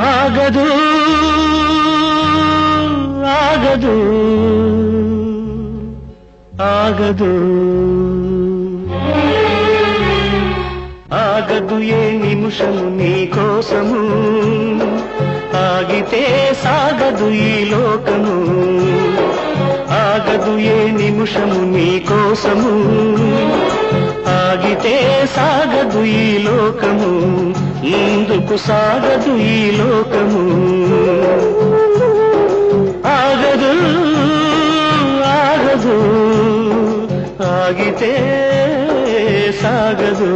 ఆగదు ఆగదు ఆగదు. ఆగదు ఏ నిమిషము నీ కోసము ఆగితే సాగదు ఈ లోకము. ఆగదు ఏ నిమిషము నీ కోసము ఆగితే సాగదు ఈ లోకము ముందుకు సాగదు ఈ లోకము. ఆగదు ఆగదు ఆగితే సాగదు.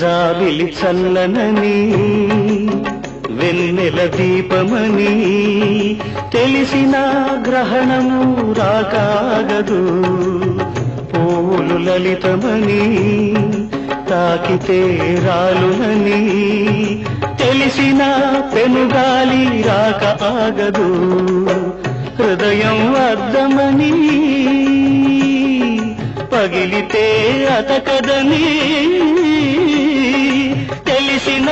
జాబిలి చల్లనని వెన్నెల దీపమని తెలిసిన గ్రహణము రాకాగదు. పూలు లలితమని తాకితే రాలునని తెలిసిన పెనుగాలి రాక ఆగదు. హృదయం అద్దమని పగిలితే అతకదని తెలిసిన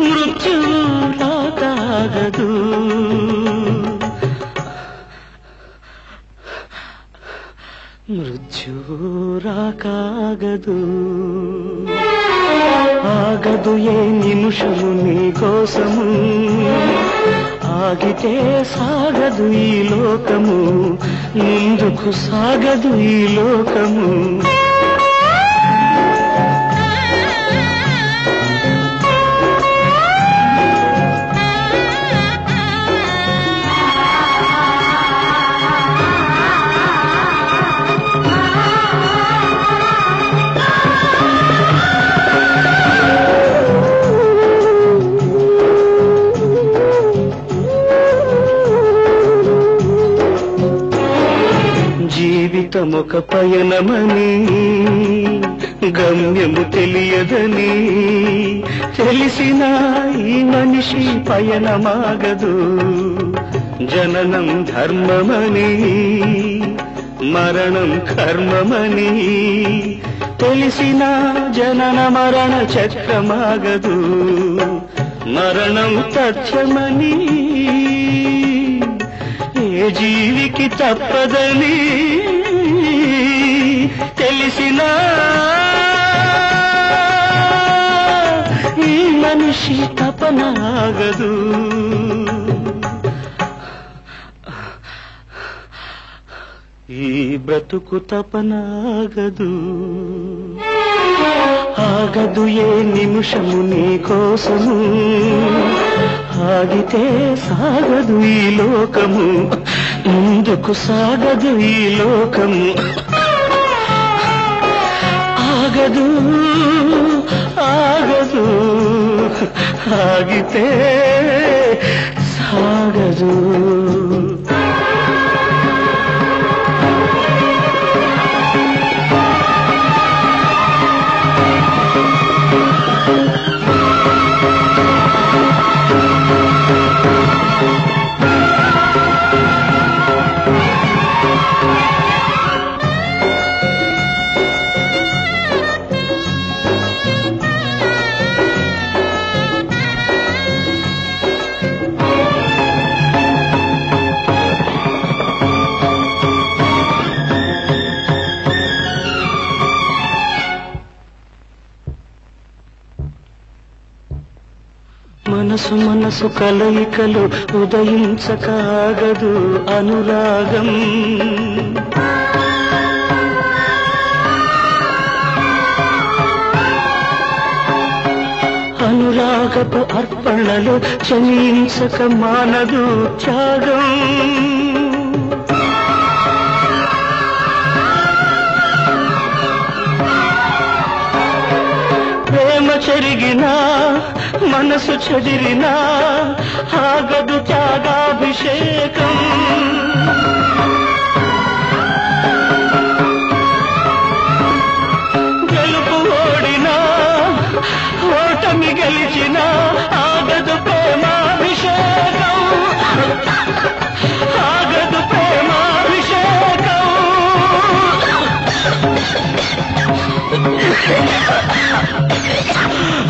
మృత్యు రాకాగదు మృత్యు రాకాగదు. ఆగదు ఏ నిమిషము నీ కోసము. సాగితే సాగదు ఈ లోకము ముందుకు సాగదు ఈ లోకము. జీవితమొక పయనమని గమ్యము తెలియదని తెలిసిన ఈ మనిషి పయనమాగదు. జననం ధర్మమని మరణం కర్మమని తెలిసిన జనన మరణ చక్రమాగదు. మరణం తథ్యమని ఏ జీవికి తప్పదని తెలిసిన ఈ మనిషి తపనాగదు. ఈ బ్రతుకు తపనాగదు. ఆగదు ఏ నిమిషము నీ కోసము. ఆగితే సాగదు ఈ లోకము. ముందుకు సాగదు ఈ లోకము? ఆగదు ఆగదు. ఆగితే సాగదు. మనసు మనసు కలయికలు ఉదయించకాగదు అనురాగం. అనురాగపు అర్పణలు చలించక మానదు త్యాగం. మనసు చెదిరినా ఆగదు త్యాగాభిషేకం గెలుపు ఓడినా ఓటమి గెలిచినా ఆగదు ప్రేమాభిషేకం ఆగదు ప్రేమాభిషేకం Ha ha ha!